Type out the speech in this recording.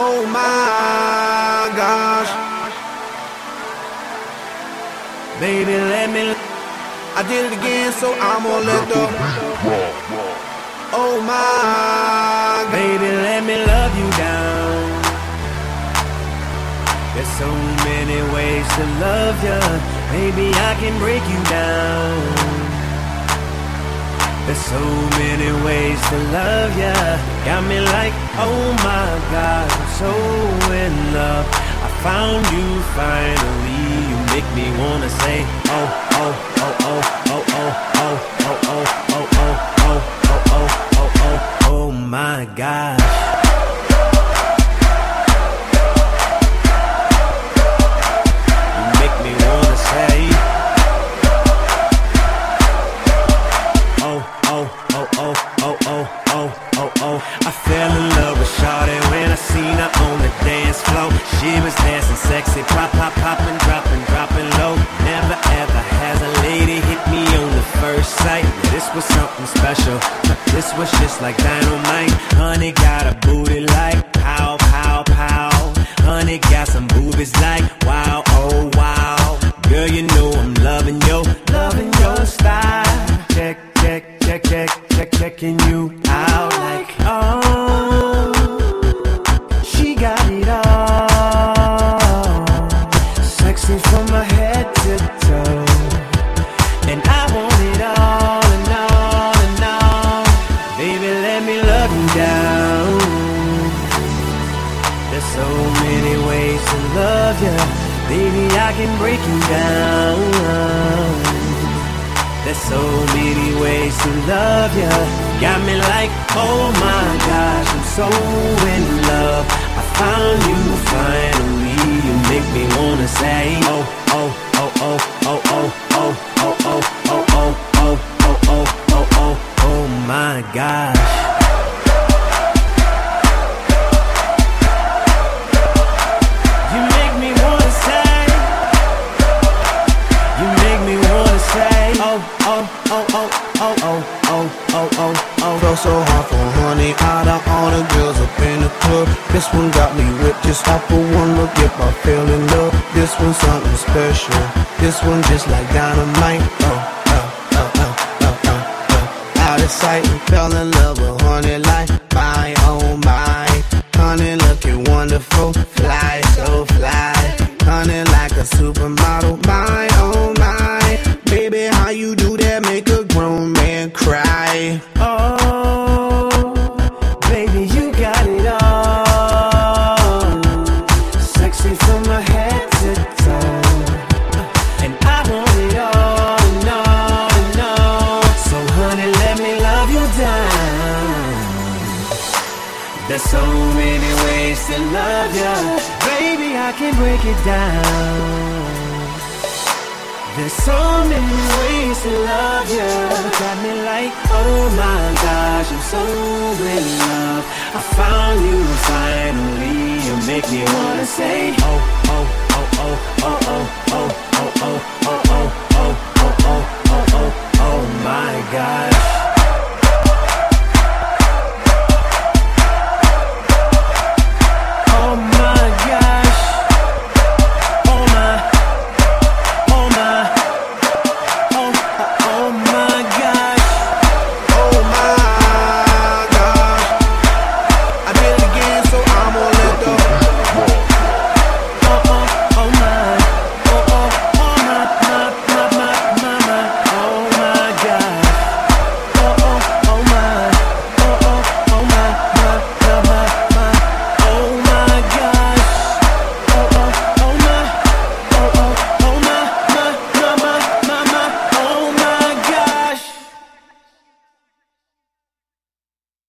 Oh my gosh. Baby, let me. I did it again, so I'm gonna let the. Oh my. Baby, let me love you down. There's so many ways to love you. Maybe I can break you down. There's so many ways to love ya. Got me like, oh my God, I'm so in love. I found you finally. You make me wanna say, oh, oh, oh, oh, oh, oh, oh, oh, oh, oh, oh, oh, oh, oh, oh, oh, oh my God. I fell in love with Shawty when I seen her on the dance floor. She was dancing sexy, pop, pop, popping, dropping, dropping low. Never ever has a lady hit me on the first sight. This was something special. This was just like dynamite. You, baby. I can break you down. There's so many ways to love you. Got me like, oh my gosh, I'm so in love. I found you finally. You make me wanna say, oh, oh, oh, oh, oh, oh, oh, oh, oh, oh. Fell so hard for honey, out of all the girls up in the club. This one got me whipped just off of one look. If I fell in love, this one's something special. This one just like dynamite. Oh, oh, oh. oh, oh, oh. Out of sight, fell in love with honey like my, oh my. Honey looking wonderful, Oh, baby, you got it all. Sexy from my head to toe. And I want it all and all and all. So, honey, let me love you down. There's so many ways to love you. Baby, I can break it down. There's so many ways to love you. Got me like, oh my gosh, I'm so in love. I found you finally. You make me wanna say, oh, oh, oh, oh, oh, oh, oh, oh, oh, oh, oh, oh,